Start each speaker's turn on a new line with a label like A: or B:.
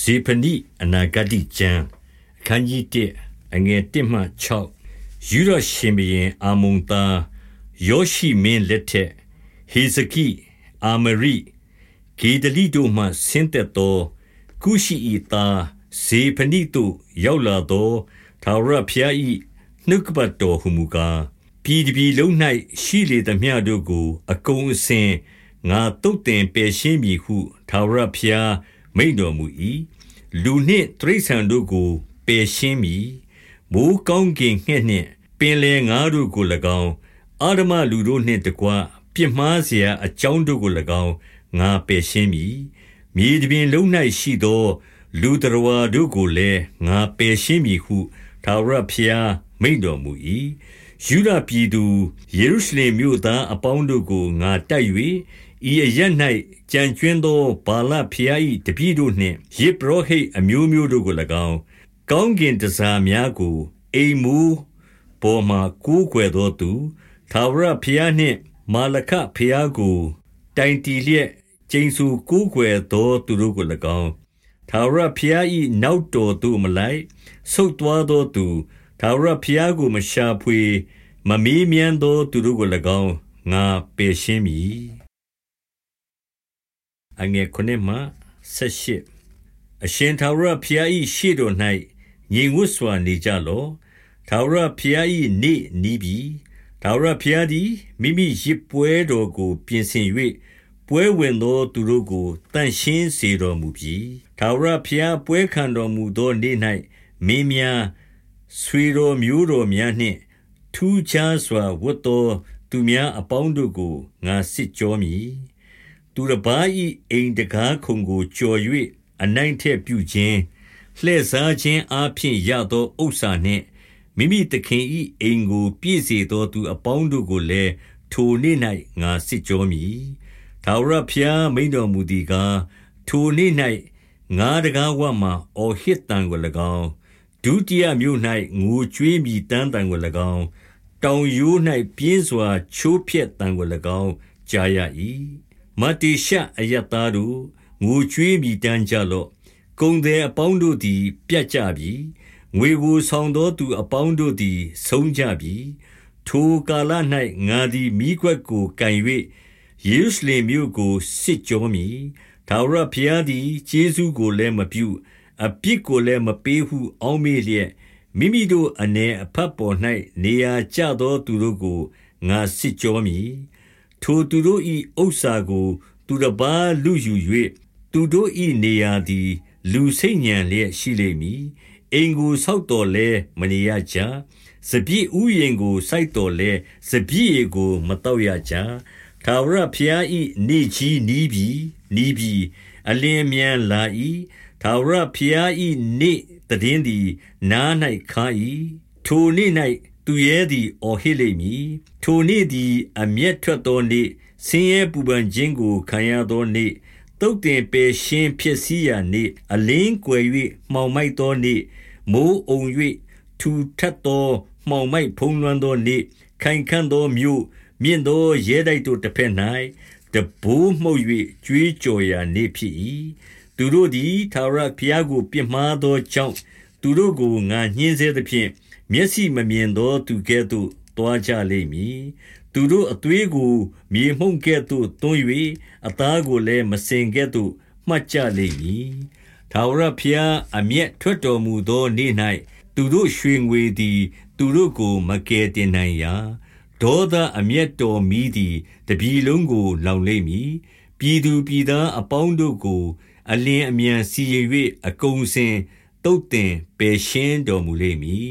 A: ဇေဖနိအနာဂတိကျမ်းအခန်းကြီး1အငယ်1မှ6ယူရရှင်ဘရင်အာမုန်သားယောရှိမင်းလက်ထက်ဟေဇကိအာမရိဂေဒလိတို့မှဆင်းသက်သော ကုရှိဤသားဇေဖနိတို့ရောက်လာသောသာရဖျားဤနှုတ်ကပတ်တော်ဟုမူကားပြည်ပြည်လုံး၌ရှိလေသမျှတို့ကို အကုန်အစင်ငါတုတ်တင်ပယ်ရှင်းမည်ဟုသာရဖျား မိန်တော်မူ၏လူနှင့်တရိษံတို့ကိုပယ်ရှင်းမည်မိုးကောင်းကင်ငှက်နှင့်ပင်လေငါတို့ကို၎င်းအာဓမလူတို့နှင့်တကွပြစ်မှားเสียအကြောင်းတို့ကို၎င်းငါပယ်ရှင်းမည်မြေတပြင်လုံး၌ရှိသော လူတော်ဝါတို့ကိုလည်းငါပယ်ရှင်းမည်ဟုသာရဖျားမိန်တော်မူ၏ ယူဒပြည်သူယေရုရှလင်မြို့သားအပေါင်းတို့ကိုငါတိုက်၍ဤအရ၌ကြံကျွင်းသောဘာလဖျား၏တပည့်တို့နှင့်ယေဘရဟိတ်အမျိုးမျိုးတို့ကို၎င်းကောင်းကင်တစားများကိုအိမ်မူပေါ်မှကိုးကွယ်သောသူသာဝရဖျားနှင့်မာလခဖျားကိုတိုင်တီလျက်ကျိန်စုကိုးကွယ်သောသူတို့ကို၎င်းသာဝရဖျား၏နောက်တော်သို့မလိုက်ဆုတ်သွားသောသူ သာဝရဖျားကို မရှာဖွေ မမေးမြန်းသော သူတို့ကို၎င်း ငါပယ်ရှင်းမည်အငယ်9မှ18အရှင်သာရဖျား၏ရှေ့တော်၌ငြိမ်ဝတ်စွာ နေကြလော့သာရဖျား၏နေနီးပြီသာရဖျားသည် မိမိရစ်ပွဲတော်ကို ပြင်ဆင်၍ပွဲဝင်သော သူတို့ကိုတန်ရှင်းစေတော်မူပြီသာရဖျားပွဲခံတော်မူသောနေ့၌မင်းများ ဆွေတော်မျိုးတော်များနှင့် ထူးခြားစွာ ဝတ်သောသူများအပေါင်းတို့ကို ငါစစ်ကြောမည် သူတစ်ပါး၏အိမ်တကားခုံကိုကြော်၍အနိုင်ထက်ပြုခြင်း လှည့်စားခြင်းအပြင်ရသောဥစ္စာနှင့် မိမိသခင်၏အိမ်ကို ပြည့်စေသောသူအပေါင်းတို့ကိုလည်း ထိုနေ့၌ငါစစ်ကြောမည် ထာဝရဘုရား မိန်တော်မူသည်ကား ထိုနေ့၌ငါတကားဝမှအော်ဟစ်တံကို၎င်း ဒုတိယမြို့၌ငိုကြွေးမိတန်းတံကို၎င်း တောင်ရိုး၌ပြင်းစွာ ချိုးဖျက်တံကို၎င်း ကြားရ၏မတေရှအယတ်သားတို့ ငိုကြွေးမိတမ်းကြလော့ ကုံသည်အပေါင်းတို့သည် ပြတ်ကြပြီ ငွေကို ဆောင်သောသူအပေါင်းတို့သည် ဆုံးကြပြီ ထိုကာလ၌ငါသည်မိခွက်ကိုကင်၍ယေရုရှလင်မြို့ကို စစ်ကြောမည်ဒါဝရဘုရားသည် ကျေးဇူးကိုလည်းမပြု အပြစ်ကိုလည်းမပေးဟု အောက်မေ့လျက်မိမိတို့အနေအဖတ်ပေါ်၌နေရာကျသောသူတို့ကိုငါစစ်ကြောမည်ထိုသူတို့၏ဥစ္စာကို သူတစ်ပါးလူယူ၍သူတို့၏နေရာသည် လူစိတ်ညံလျက်ရှိလိမ့်မည်အိမ်ကိုဆောက်တော်လဲမနေရကြစပြည့်ဥယင်ကိုစိုက်တော်လဲစပြည့်ရေကို မတော့ရကြသာဝရဖျားဤနေကြီးနီးပြီနီးပြီ အလင်းမြန်လာ၏သာဝရဖျားဤနေတည်င်းသည် နား၌ခါ၏ထိုနေ့၌သူရဲသည်အော်ဟစ်လိမ့်မည်ထိုနေ့သည် အမျက်ထွက်သောနေ့ဆင်းရဲပူပန်ခြင်းကိုခံရသောနေ့တုတ်တင်ပေရှင်းဖြစ်စည်းရာနေ့အလင်းကွယ်၍မှောင်မိုက်သောနေ့မိုးအုံ၍ထူထပ်သောမှောင်မိုက်ဖုံးလွှမ်းသောနေ့ခိုင်ခန့်သောမြို့မြင့်သောရဲတိုက်တို့တစ်ဖက်၌ တဘိုးမှုတ်၍ကြွေးကြော်ရာနေ့ဖြစ်၏သူတို့သည်သာရဘုရားကို ပြစ်မှားသောကြောင့်သူတို့ကိုငါညှင်းဆဲသဖြင့်မျက်စိမမြင်သောသူကဲ့သို့တွားကြလိမ့်မည်သူတို့အသွေးကိုမြေမှုန့်ကဲ့သို့သွန်း၍အသားကိုလည်းမစင်ကဲ့သို့မှတ်ကြလိမ့်မည်ထာဝရဘုရားအမျက်ထွက်တော်မူသောနေ့၌သူတို့ရွှေငွေသည် သူတို့ကို မကယ်တင်နိုင်ရာ ဒေါသအမျက်တော်မီးသည်တပြီလုံးကို လောင်လိမ့်မည်ပြည်သူပြည်သားအပေါင်းတို့ကို အလင်းအမြန်စီရင်၍အကုန်စင်တုတ်တင်ပယ်ရှင်းတော်မူလိမ့်မည်